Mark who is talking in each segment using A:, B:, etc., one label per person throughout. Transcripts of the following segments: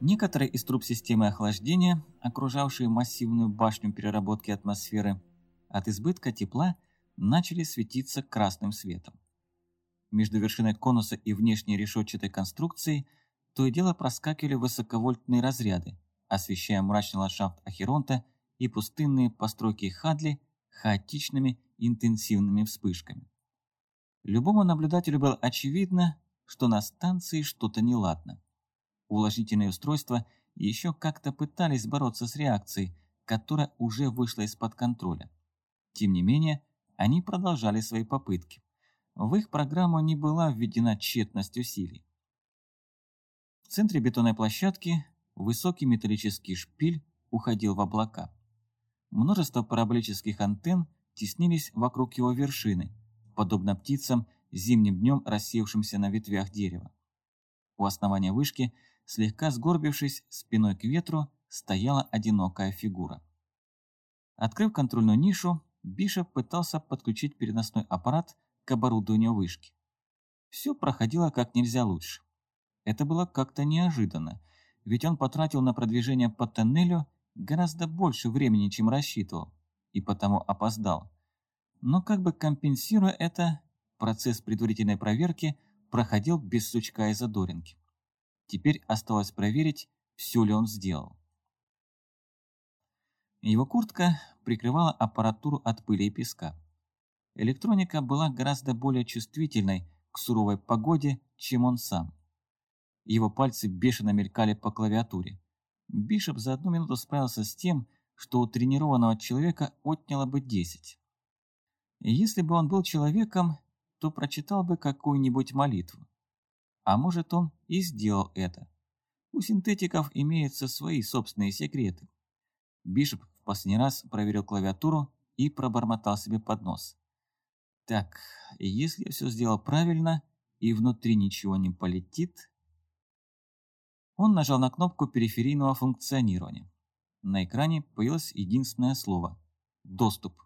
A: Некоторые из труб системы охлаждения, окружавшие массивную башню переработки атмосферы, от избытка тепла начали светиться красным светом. Между вершиной конуса и внешней решетчатой конструкцией то и дело проскакивали высоковольтные разряды, освещая мрачный ландшафт Ахеронта и пустынные постройки Хадли хаотичными интенсивными вспышками. Любому наблюдателю было очевидно, что на станции что-то неладно. Уложительные устройства еще как-то пытались бороться с реакцией, которая уже вышла из-под контроля. Тем не менее, они продолжали свои попытки. В их программу не была введена тщетность усилий. В центре бетонной площадки высокий металлический шпиль уходил в облака. Множество параболических антенн теснились вокруг его вершины, подобно птицам, зимним днем рассевшимся на ветвях дерева. У основания вышки – слегка сгорбившись спиной к ветру, стояла одинокая фигура. Открыв контрольную нишу, Бишоп пытался подключить переносной аппарат к оборудованию вышки. Все проходило как нельзя лучше. Это было как-то неожиданно, ведь он потратил на продвижение по тоннелю гораздо больше времени, чем рассчитывал, и потому опоздал. Но как бы компенсируя это, процесс предварительной проверки проходил без сучка и задоринки. Теперь осталось проверить, все ли он сделал. Его куртка прикрывала аппаратуру от пыли и песка. Электроника была гораздо более чувствительной к суровой погоде, чем он сам. Его пальцы бешено мелькали по клавиатуре. Бишоп за одну минуту справился с тем, что у тренированного человека отняло бы 10. Если бы он был человеком, то прочитал бы какую-нибудь молитву. А может, он и сделал это. У синтетиков имеются свои собственные секреты. Бишоп в последний раз проверил клавиатуру и пробормотал себе под нос. Так, если я все сделал правильно и внутри ничего не полетит... Он нажал на кнопку периферийного функционирования. На экране появилось единственное слово – «Доступ».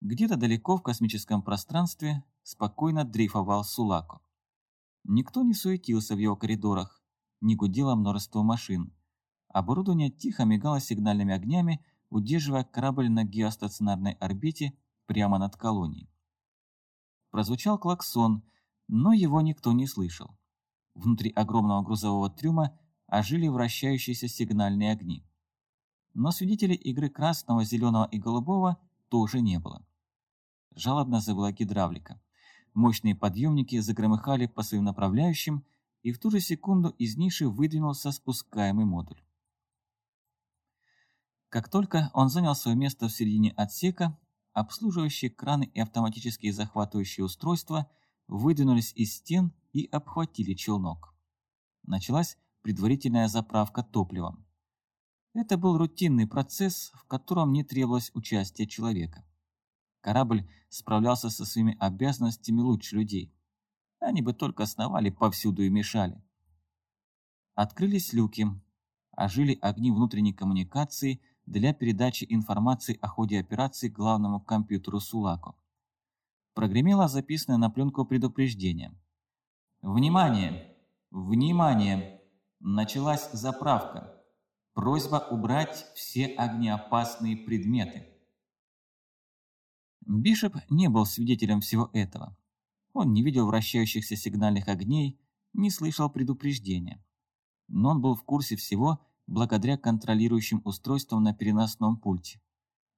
A: Где-то далеко в космическом пространстве спокойно дрейфовал Сулако. Никто не суетился в его коридорах, не гудело множество машин. Оборудование тихо мигало сигнальными огнями, удерживая корабль на геостационарной орбите прямо над колонией. Прозвучал клаксон, но его никто не слышал. Внутри огромного грузового трюма ожили вращающиеся сигнальные огни. Но свидетелей игры красного, зеленого и голубого тоже не было. Жалобно завыла гидравлика. Мощные подъемники загромыхали по своим направляющим, и в ту же секунду из ниши выдвинулся спускаемый модуль. Как только он занял свое место в середине отсека, обслуживающие краны и автоматические захватывающие устройства выдвинулись из стен и обхватили челнок. Началась предварительная заправка топливом. Это был рутинный процесс, в котором не требовалось участия человека. Корабль справлялся со своими обязанностями лучше людей. Они бы только основали повсюду и мешали. Открылись люки, ожили огни внутренней коммуникации для передачи информации о ходе операции главному компьютеру Сулако. Прогремело записанное на пленку предупреждение. «Внимание! Внимание! Началась заправка. Просьба убрать все огнеопасные предметы». Бишоп не был свидетелем всего этого. Он не видел вращающихся сигнальных огней, не слышал предупреждения. Но он был в курсе всего благодаря контролирующим устройствам на переносном пульте.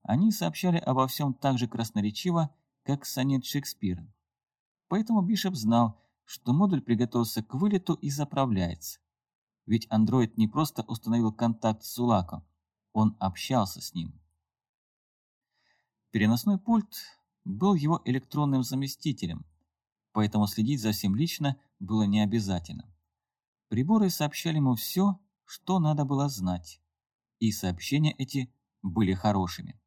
A: Они сообщали обо всем так же красноречиво, как сонет Шекспира. Поэтому Бишоп знал, что модуль приготовился к вылету и заправляется. Ведь андроид не просто установил контакт с Сулаком, он общался с ним. Переносной пульт был его электронным заместителем, поэтому следить за всем лично было не обязательно. Приборы сообщали ему все, что надо было знать, и сообщения эти были хорошими.